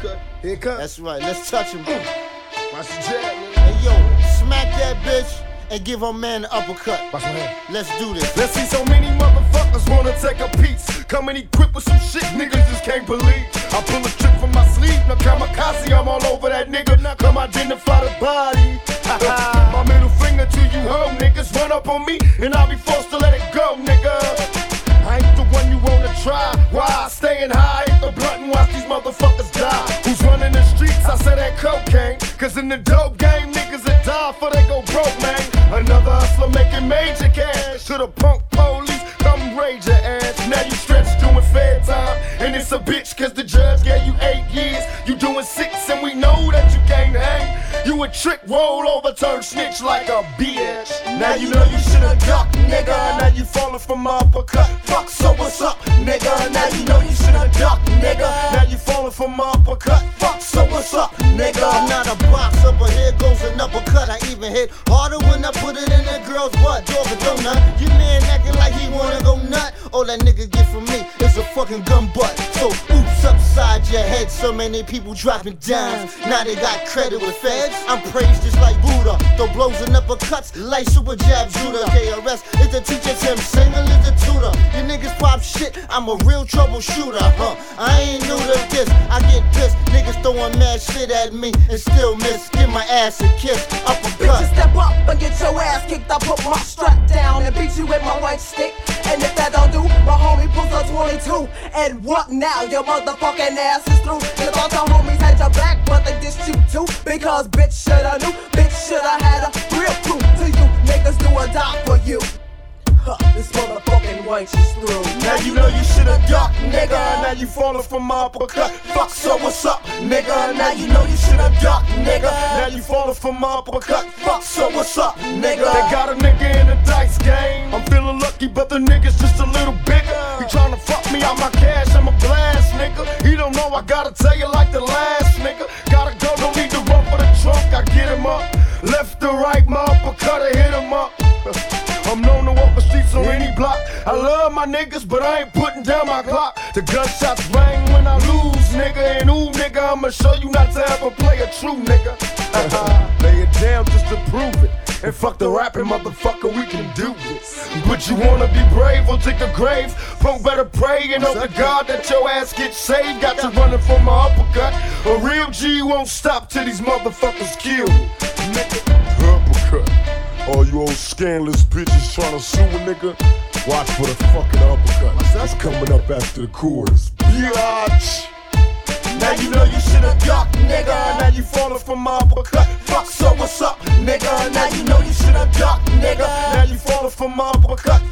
uppercut. Here it comes. That's right. Let's touch him. Watch the. Hey yo, smack that bitch and give her man an uppercut. Watch my hand. Let's do this. Let's see so many motherfuckers wanna take a piece. Coming equipped with some shit niggas just can't believe. I pull a trick from my sleeve, now kamikaze, I'm all over that nigga. Now come identify the body. my middle finger to you hoe niggas run up on me, and I'll be forced to let it go, nigga. I ain't the one you wanna try. Why? Staying high, hit the blunt watch these motherfuckers die. Who's running the streets? I said that cocaine. Cause in the dope game, niggas that die for they go broke, man. Another hustler making major cash. To the punk police, come rage your ass. Now you stretched doing fair time. And it's a bitch cause the judge gave you eight years. You doing six and we know that you can't hang. You a trick roll over, turn snitch like a bitch. Now you know you should've ducked, nigga. Now you falling from my uppercut. Fuck, so what's up, nigga? Now you know you should've ducked, nigga. Now you falling from my uppercut. Fuck, so what's up, nigga? I'm not a boxer, but here goes an uppercut. I even hit harder when I put it in that girl's butt. Dog a donut. You man acting like he wanna go nut. All that nigga get from me is a fucking gun butt. So oops upside your head. So many people dropping dimes. Now they got credit with feds. I'm praised just like Buddha. Throw blows and uppercuts like super Zab Judah. KRS is the teacher, Tim Single is the tutor. You niggas pop shit. I'm a real troubleshooter, huh? I ain't new to this. I get pissed. Niggas throwing mad shit at me and still miss. Give my ass a kiss. Bitches Uppercut. step up and get your ass kicked. I put my strap down and beat you with my white stick. And if that don't 22. And what now? Your motherfucking ass is through. You thought your homies had your back, but they dissed you too. Because bitch shoulda knew, bitch shoulda had a real proof to you. Niggas do a die for you. Huh, this motherfucking wench is through. Now you know you should've ducked, nigga. Now you falling from my uppercut. Fuck, so what's up, nigga? Now you know you should've ducked, nigga. Now you falling from my uppercut. Fuck, so what's up, nigga? They got a nigga in the dice game. I'm feeling lucky, but the nigga's just a little bigger. I gotta tell you like the last nigga. Gotta go, don't need to run for the trunk. I get him up. Left to right, my uppercut, I hit him up. I'm known to walk the streets on any block. I love my niggas, but I ain't putting down my clock. The gunshots ring when I lose, nigga. And ooh, nigga, I'ma show you not to ever play a true nigga. Lay it down just to prove it. And fuck the rapping, motherfucker, we can do this. But you wanna be brave, we'll take the grave. Punk better pray and hope to God that your ass gets saved. Got you running for my uppercut. A real G won't stop till these motherfuckers kill. Nigga. uppercut. All you old scandalous bitches trying to sue a nigga, watch for the fucking uppercut. That's coming up after the chorus. Biatch! Now you know you should've ducked, nigga. Now you falling from my uppercut. Fuck, so what's up, nigga? Now you know you should've ducked, nigga. Now you falling from my uppercut.